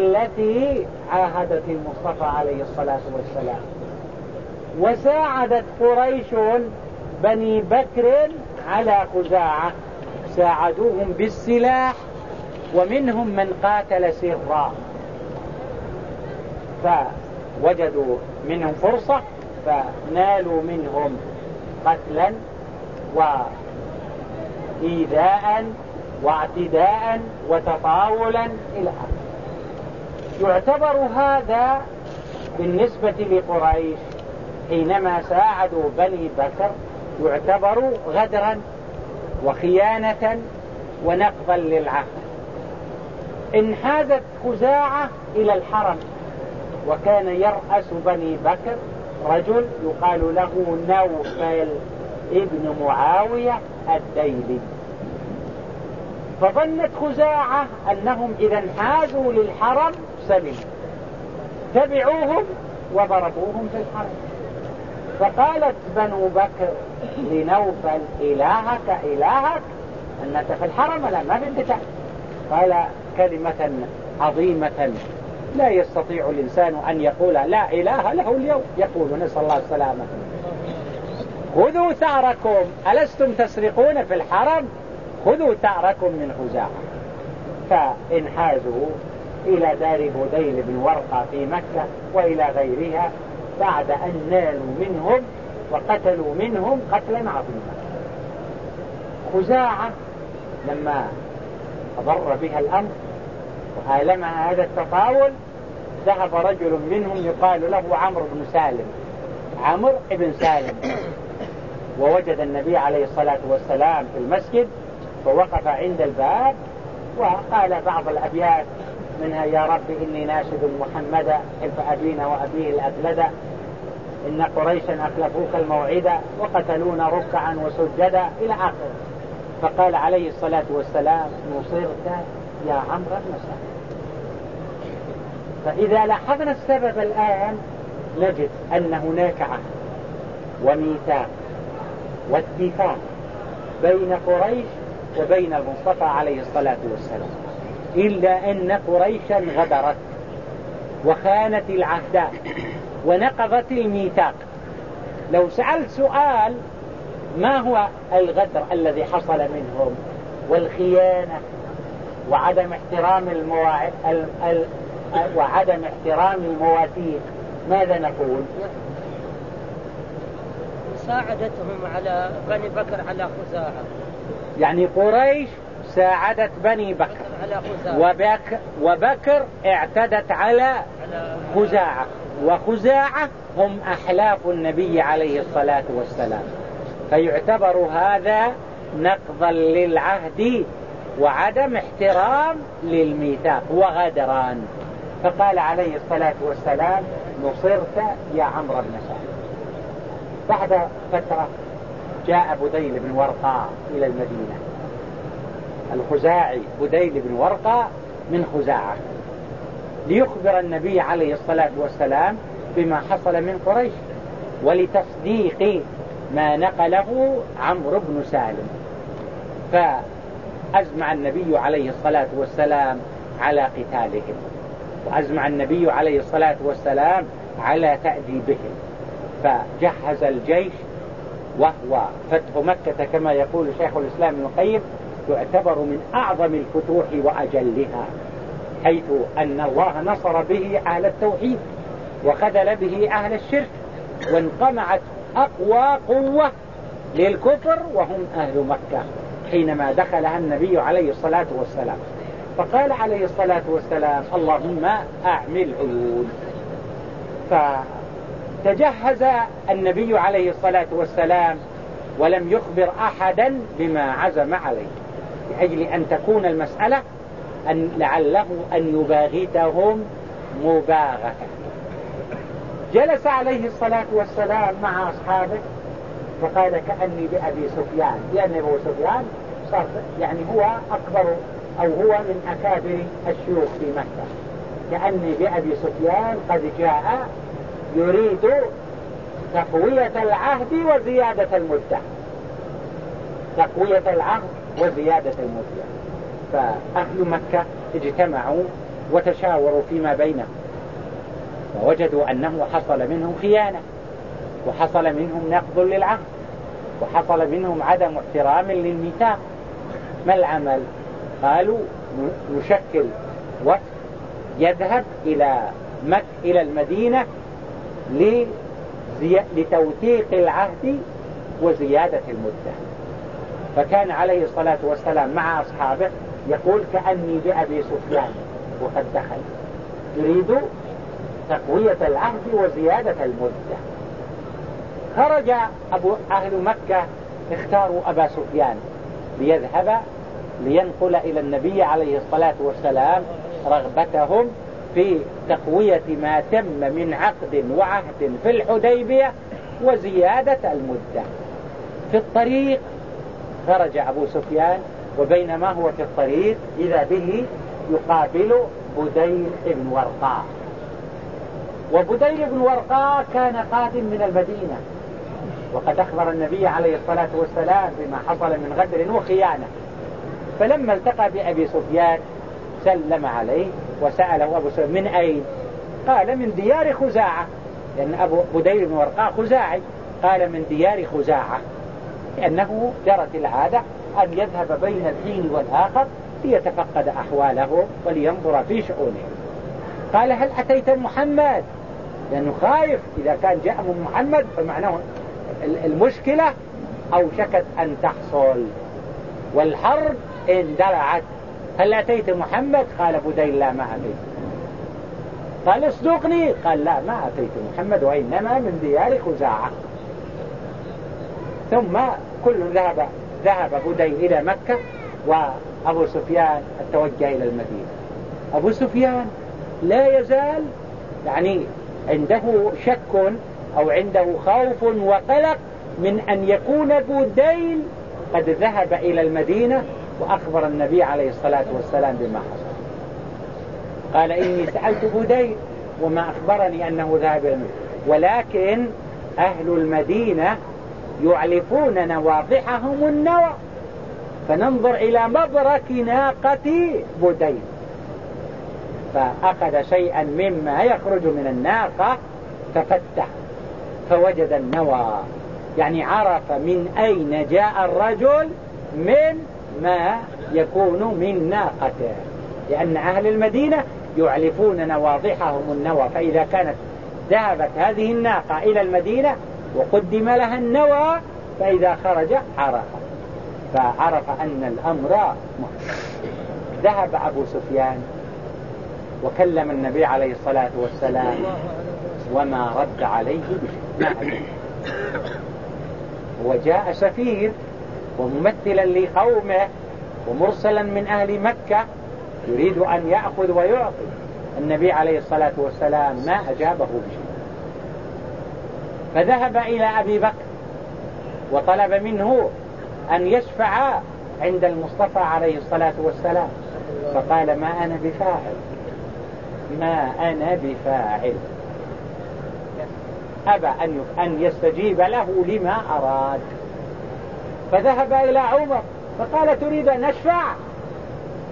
التي عاهدت المصطفى عليه الصلاة والسلام. وساعدت قريش بني بكر على خزاعة. ساعدوهم بالسلاح ومنهم من قاتل سرا. فوجدوا منهم فرصة فنالوا منهم قتلا وإيذاء واعتداء وتطاولا إلى آخره. يعتبر هذا بالنسبة لقريش. حينما ساعدوا بني بكر يعتبر غدرا وخيانة ونقضا للعهد. انحازت خزاعة إلى الحرم وكان يرأس بني بكر رجل يقال له نوفل ابن معاوية الديلي. فظنت خزاعة أنهم إذا انحازوا للحرم سلموا تبعوهم وضربوهم في الحرم فقالت بنو بكر لنوفل إلهك إلهك أنك في الحرم لا ما في قال كلمة عظيمة. لا يستطيع الإنسان أن يقول لا إله له اليوم. يقول نسأل الله السلامة. خذوا ثأركم. ألستم تسرقون في الحرم؟ خذوا ثأركم من خزاعة. فإنحازوا إلى دار بديل بن ورقة في مكة وإلى غيرها بعد أن نالوا منهم وقتلوا منهم قتلا عظيما. خزاعة لما أضر بها الأمر وآلمها هذا التطاول ذهب رجل منهم يقال له عمرو بن سالم. عمرو بن سالم. ووجد النبي عليه الصلاة والسلام في المسجد فوقف عند الباب وقال بعض الأبيات منها يا رب إني ناشد محمدا حلف أبينا وأبيه الأبلد إن قريشا أخلفوك الموعد وقتلونا ركعا وسجدا إلى آخره. فقال عليه الصلاة والسلام نصرت يا عمرو بن سعد فإذا لاحظنا السبب الآن نجد أن هناك عهد وميثاق واتفاق بين قريش وبين المصطفى عليه الصلاة والسلام. إلا أن قريشا غدرت وخانت العهد ونقضت الميثاق. لو سألت سؤال ما هو الغدر الذي حصل منهم؟ والخيانة وعدم احترام المواعيد وعدم احترام المواثيق. ماذا نقول؟ ساعدتهم على بني بكر على خزاعة. يعني قريش ساعدت بني بكر. وبكر, وبكر اعتدت على خزاعة. وخزاعة هم أحلاف النبي عليه الصلاة والسلام. فيعتبر هذا نقضا للعهد وعدم احترام للميثاق. وغدران. فقال عليه الصلاة والسلام نصرت يا عمرو بن سعد. بعد فترة جاء بديل بن ورقاء إلى المدينة. الخزاعي بديل بن ورقاء من خزاعة ليخبر النبي عليه الصلاة والسلام بما حصل من قريش ولتصديق ما نقله عمرو بن سالم. فأزمع النبي عليه الصلاة والسلام على قتالهم وأزمع النبي عليه الصلاة والسلام على تأديبهم. فجهز الجيش وهو فتح مكة كما يقول شيخ الإسلام ابن القيم يعتبر من أعظم الفتوح وأجلها حيث أن الله نصر به أهل التوحيد وخذل به أهل الشرك وانقمعت أقوى قوة للكفر وهم أهل مكة حينما دخلها النبي عليه الصلاة والسلام. فقال عليه الصلاة والسلام اللهم أعمل عيون. فتجهز النبي عليه الصلاة والسلام ولم يخبر أحدا بما عزم عليه. لأجل أن تكون المسألة أن لعله أن يباغتهم مباغتة. جلس عليه الصلاة والسلام مع أصحابه فقال كأني بأبي سفيان. لأن أبو سفيان صار يعني هو أكبر أو هو من أكابر الشيوخ في مكة. كأني بأبي سفيان قد جاء يريد تقوية العهد وزيادة المدة. تقوية العهد وزيادة المدة فأهل مكة اجتمعوا وتشاوروا فيما بينهم. ووجدوا أنه حصل منهم خيانة وحصل منهم نقض للعهد وحصل منهم عدم احترام للميثاق. ما العمل؟ قالوا نشكل وفد يذهب إلى مك إلى المدينة لتوثيق العهد وزيادة المدة. فكان عليه الصلاة والسلام مع أصحابه يقول كأني بأبي سفيان وقد دخل. يريد تقوية العهد وزيادة المدة. خرج أبو أهل مكة اختاروا أبا سفيان ليذهب لينقل إلى النبي عليه الصلاة والسلام رغبتهم في تقوية ما تم من عقد وعهد في الحديبية وزيادة المدة. في الطريق خرج أبو سفيان وبينما هو في الطريق إذا به يقابل بديل بن ورقاء وبديل بن ورقاء كان قادم من المدينة. وقد أخبر النبي عليه الصلاة والسلام بما حصل من غدر وخيانة. فلما التقى بأبي سفيان سلم عليه وسأله أبو سفيان من أين؟ قال من ديار خزاعة. لأن أبو بديل بن ورقاء خزاعي. قال من ديار خزاعة. لأنه جرت العادة أن يذهب بين الحين والآخر ليتفقد أحواله ولينظر في شؤونه. قال هل أتيت محمد؟ لأنه خايف إذا كان جاء من محمد فمعناه المشكلة أوشكت أن تحصل. والحرب اندلعت هل أتيت محمد؟ قال بديل لا ما أتيت. قال اصدقني؟ قال لا ما أتيت محمد وإنما من ديار خزاعة. ثم كل ذهب ذهب بديل إلى مكة وأبو سفيان توجه إلى المدينة. أبو سفيان لا يزال يعني عنده شك أو عنده خوف وقلق من أن يكون بوديل قد ذهب إلى المدينة وأخبر النبي عليه الصلاة والسلام بما حصل. قال إني سألت بوديل وما أخبرني أنه ذهب إلى المدينة. ولكن أهل المدينة يعلفون نواضحهم النوى. فننظر إلى مبرك ناقة بوديل فأخذ شيئا مما يخرج من الناقة ففتح فوجد النوى. يعني عرف من أين جاء الرجل من ما يكون من ناقته. لأن أهل المدينة يعلفون نواضحهم النوى. فإذا كانت ذهبت هذه الناقة إلى المدينة وقدم لها النوى فإذا خرج عرف. فعرف أن الأمر ذهب أبو سفيان وكلم النبي عليه الصلاة والسلام وما رد عليه بشيء. وجاء سفير وممثلا لقومه ومرسلا من أهل مكة يريد أن يأخذ ويعطي. النبي عليه الصلاة والسلام ما أجابه بشيء. فذهب إلى أبي بكر وطلب منه أن يشفع عند المصطفى عليه الصلاة والسلام. فقال ما أنا بفاعل. ما أنا بفاعل. أبى أن أن يستجيب له لما أراد. فذهب إلى عمر فقال تريد أن أشفع؟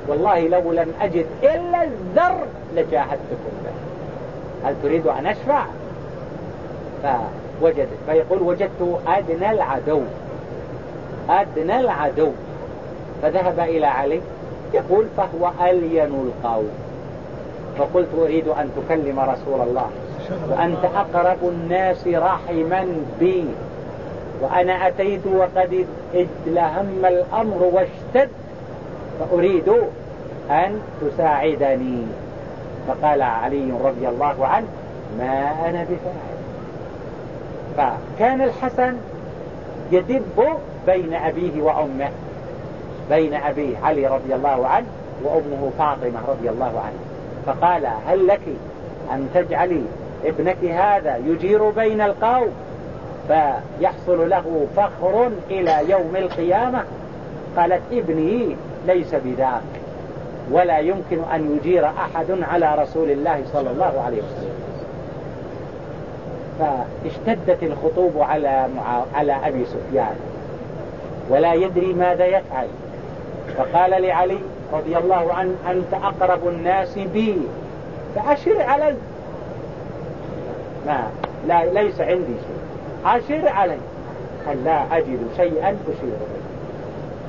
والله لو لم أجد إلا الذر لجاهدتكم به. هل تريد أن أشفع؟ فوجد فيقول وجدت أدنى العدو. أدنى العدو. فذهب إلى علي. يقول فهو ألين القوم. فقلت أريد أن تكلم رسول الله. وأنت أقرب الناس رحما بي. وأنا أتيت وقد ادلهم الأمر واشتد. فأريد أن تساعدني. فقال علي رضي الله عنه ما أنا بفاعل. فكان الحسن يدب بين أبيه وأمه بين أبيه علي رضي الله عنه وأمه فاطمة رضي الله عنه. فقال هل لك أن تجعلي ابنك هذا يجير بين القوم؟ فيحصل له فخر إلى يوم القيامة. قالت ابني ليس بذاك ولا يمكن أن يجير أحد على رسول الله صلى الله عليه وسلم. فاشتدت الخطوب على معا... على أبي سفيان. ولا يدري ماذا يفعل. فقال لعلي رضي الله عنه أنت أقرب الناس بي. فأشر علي. ما لا ليس عندي شيء. أشر علي. قال لا أجد شيئا أشير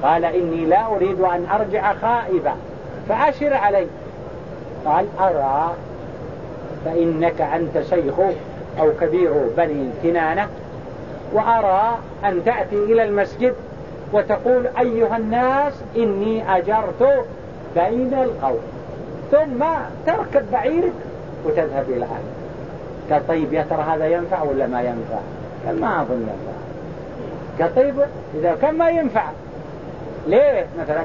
قال إني لا أريد أن أرجع خائبا. فأشر علي. قال أرى. فإنك أنت شيخ أو كبير بني كنانة وأرى أن تأتي إلى المسجد وتقول أيها الناس إني أجرت بين القوم. ثم تركب بعيرك وتذهب إلى أهلك قال طيب يا ترى هذا ينفع ولا ما ينفع؟ قال ما أظن ينفع. قال طيب إذا كان ما ينفع ليه مثلا؟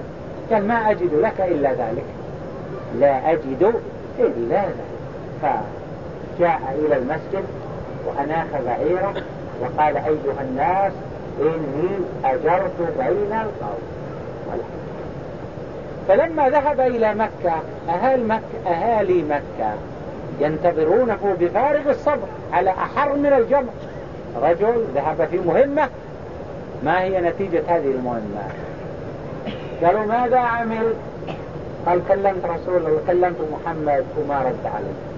قال ما أجد لك إلا ذلك. لا أجد إلا ذلك. فجاء إلى المسجد وأناخ بعيره وقال أيها الناس إني أجرت بين القوم. فلما ذهب إلى مكة أهل مكة أهالي مكة ينتظرونه بفارغ الصبر على أحر من الجمع. رجل ذهب في مهمة. ما هي نتيجة هذه المهمة؟ قالوا ماذا عمل قال كلمت رسول الله كلمت محمد وما رد علي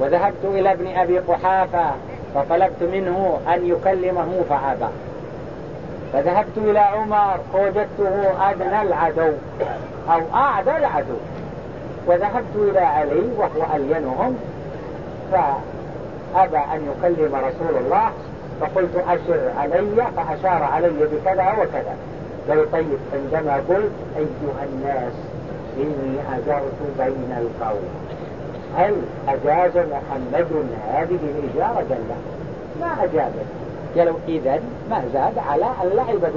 وذهبت إلى ابن أبي قحافة فطلبت منه أن يكلمه فأبى فذهبت إلى عمر فوجدته أدنى العدو أو أعدى العدو. وذهبت إلى علي وهو ألينهم فأبى أن يكلم رسول الله فقلت أشر علي فأشار علي بكذا وكذا. قال طيب عندما قلت أيها الناس إني أجرت بين القوم. هل أجاز محمد هذه الإجارة قال لا ما أجازت قالوا إذا ما زاد على أن لعب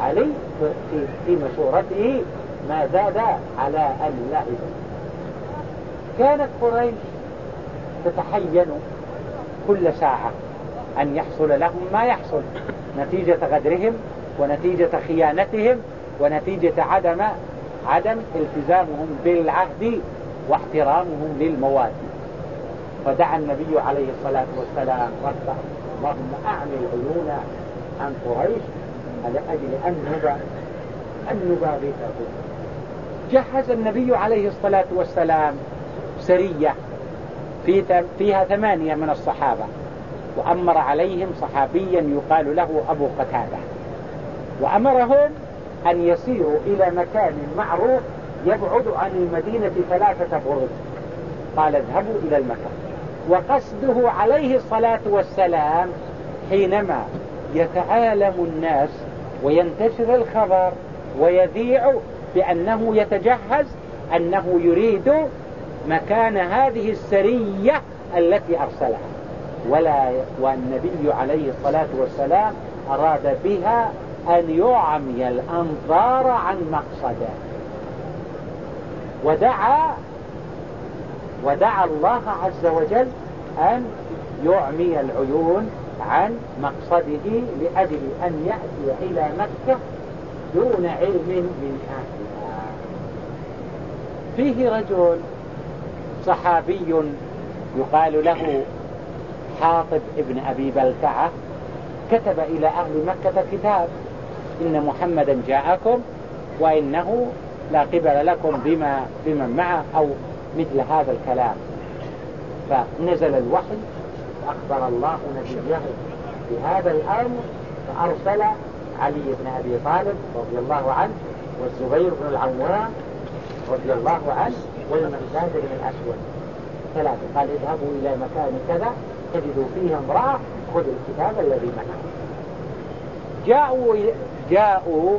علي في, في مشورته ما زاد على أن لعب كانت قريش تتحين كل ساعة أن يحصل لهم ما يحصل. نتيجة غدرهم ونتيجة خيانتهم ونتيجة عدم عدم التزامهم بالعهد واحترامهم للمواد فدعا النبي عليه الصلاة والسلام ربه اللهم أعمل عيون عن قريش على أجل أن أن نباغته جهز النبي عليه الصلاة والسلام سرية في فيها ثمانية من الصحابة وأمر عليهم صحابيا يقال له أبو قتادة. وأمرهم أن يسيروا إلى مكان معروف يبعد عن المدينة ثلاثة برد قال اذهبوا إلى المكان. وقصده عليه الصلاة والسلام حينما يتعالم الناس وينتشر الخبر ويذيع بأنه يتجهز أنه يريد مكان هذه السرية التي أرسلها. ولا والنبي عليه الصلاة والسلام أراد بها أن يعمي الأنظار عن مقصده. ودعا ودعا الله عز وجل أن يعمي العيون عن مقصده لأجل أن يأتي إلى مكة دون علم من أهلها. فيه رجل صحابي يقال له حاطب ابن أبي بلتعة كتب إلى أهل مكة كتاب إن محمدا جاءكم وإنه لا قبل لكم بما بمن معه أو مثل هذا الكلام. فنزل الوحي فأخبر الله نبيه بهذا الأمر فأرسل علي بن أبي طالب رضي الله عنه والزبير بن العوام رضي الله عنه والمقداد بن الأسود. ثلاثة قال اذهبوا إلى مكان كذا تجدوا فيه امرأة خذوا الكتاب الذي معه جاءوا جاءوا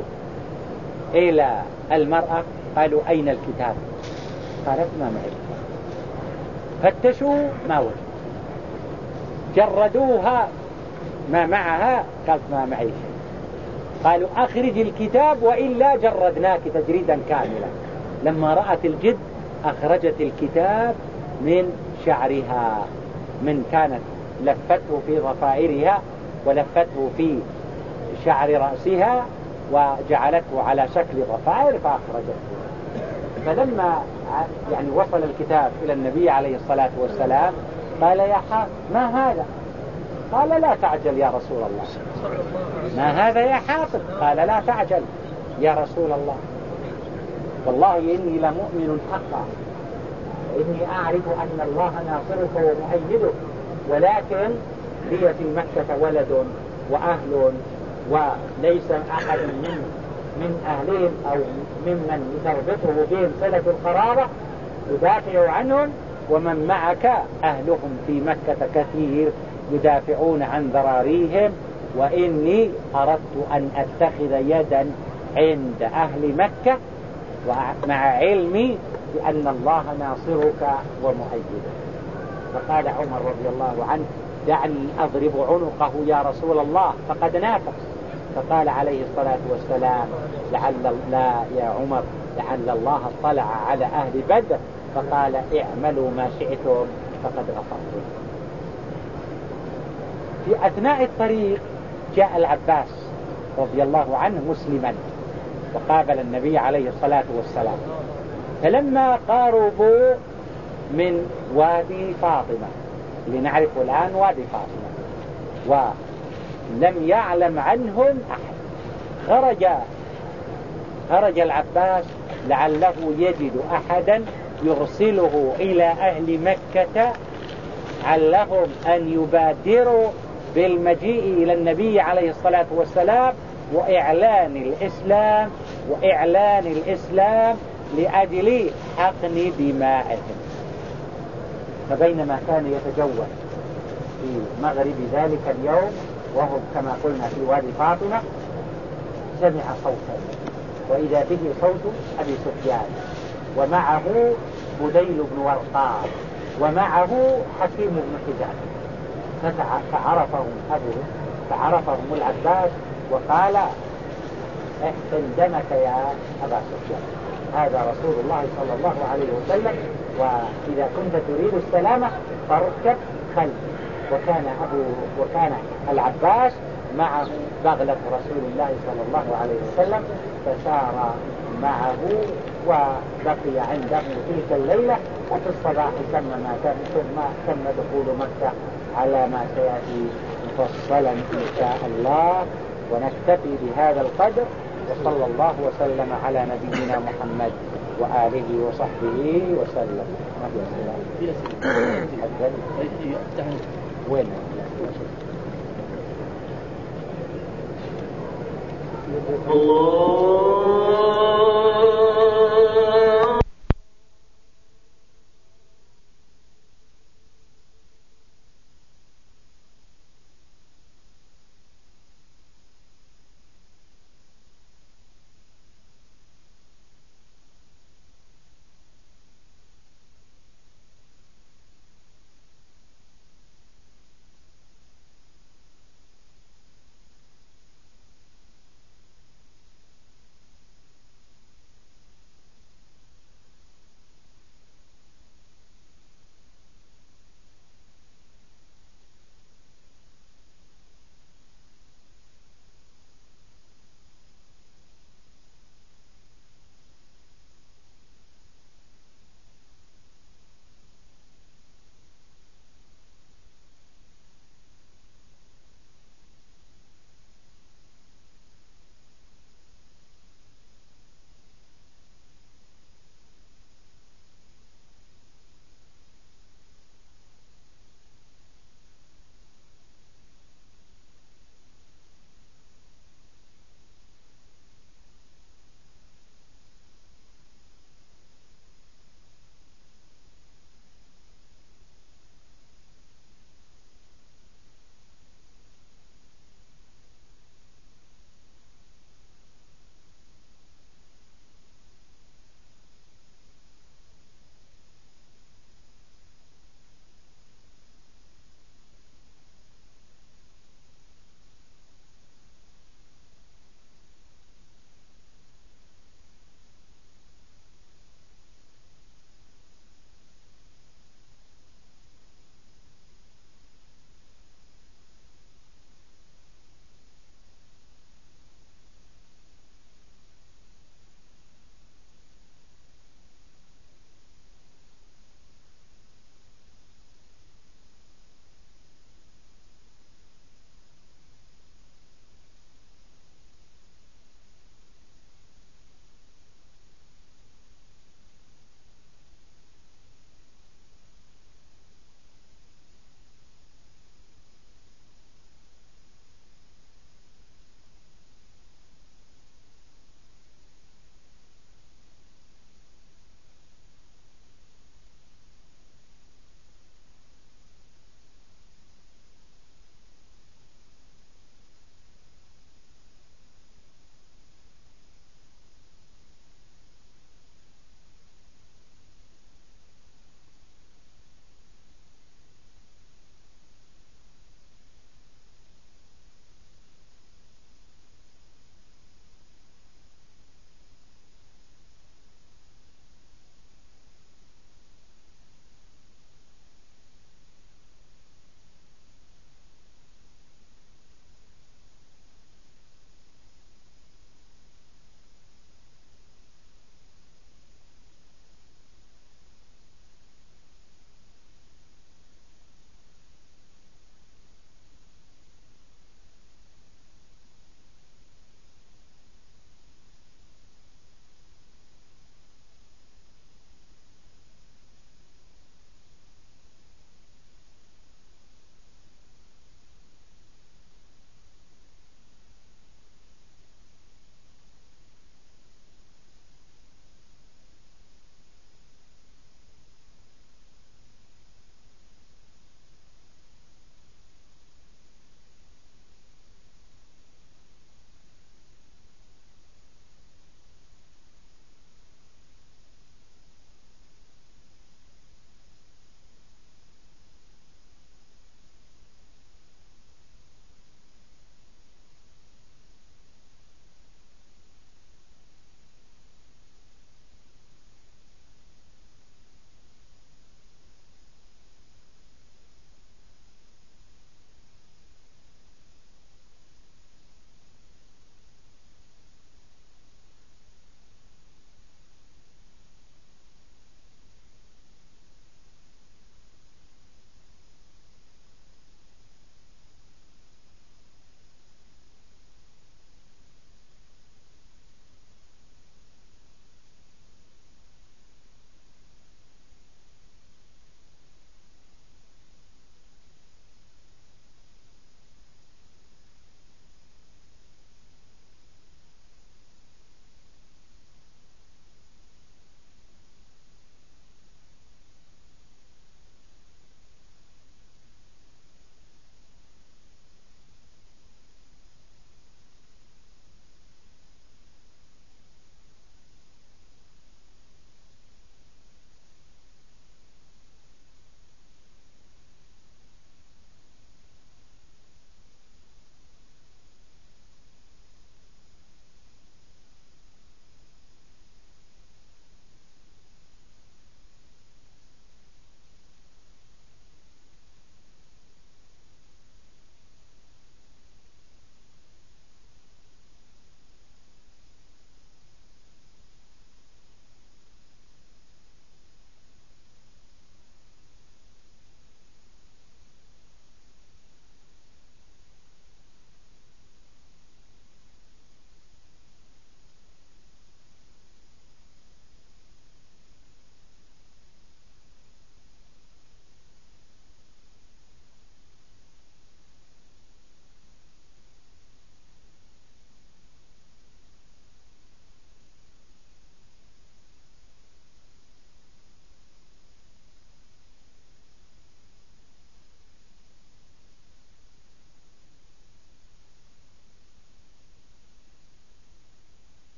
إلى المرأة قالوا أين الكتاب؟ قالت ما معي فتشوا ما وجد جردوها ما معها قالت ما معي شيء. قالوا أخرج الكتاب وإلا جردناك تجريدا كاملا. لما رأت الجد أخرجت الكتاب من شعرها من كانت لفته في ضفائرها ولفته في شعر رأسها وجعلته على شكل ضفائر فأخرجته. فلما يعني وصل الكتاب إلى النبي عليه الصلاة والسلام قال يا حافظ ما هذا؟ قال لا تعجل يا رسول الله. ما هذا يا حافظ قال لا تعجل يا رسول الله. والله إني لمؤمن حقا إني أعرف أن الله ناصرك ومؤيدك ولكن لي في مكة ولد وأهل وليس أحد من من أهلهم أو ممن تربطه بهم صلة القرابة يدافع عنهم ومن معك أهلهم في مكة كثير يدافعون عن ذراريهم وإني أردت أن أتخذ يدا عند أهل مكة ومع علمي بأن الله ناصرك ومؤيدك. فقال عمر رضي الله عنه دعني أضرب عنقه يا رسول الله فقد نافق فقال عليه الصلاة والسلام لعل لا يا عمر لعل الله اطلع على أهل بدر. فقال اعملوا ما شئتم فقد غفرت في أثناء الطريق جاء العباس رضي الله عنه مسلما وقابل النبي عليه الصلاة والسلام. فلما قاربوا من وادي فاطمة لنعرف الآن وادي فاطمة ولم يعلم عنهم أحد. خرج خرج العباس لعله يجد أحدا يرسله إلى أهل مكة علهم أن يبادروا بالمجيء إلى النبي عليه الصلاة والسلام وإعلان الإسلام وإعلان الإسلام لأجل حقن دمائهم. فبينما كان يتجول في مغرب ذلك اليوم وهم كما قلنا في وادي فاطمة سمع صوتا وإذا به صوت أبي سفيان. ومعه بديل بن ورقاء ومعه حكيم بن حزام فعرفهم أبوه فعرفهم العباس وقال احسن دمك يا أبا سفيان. هذا رسول الله صلى الله عليه وسلم. وإذا كنت تريد السلامة فاركب خلفي وكان أبو وكان العباس معه بغلة رسول الله صلى الله عليه وسلم فسار معه وبقي عنده تلك الليلة وفي الصباح تم ما ثم تم دخول مكة على ما سيأتي مفصلا إن شاء الله. ونكتفي بهذا القدر وصلى الله وسلم على نبينا محمد وآله وصحبه وسلم. وين؟ الله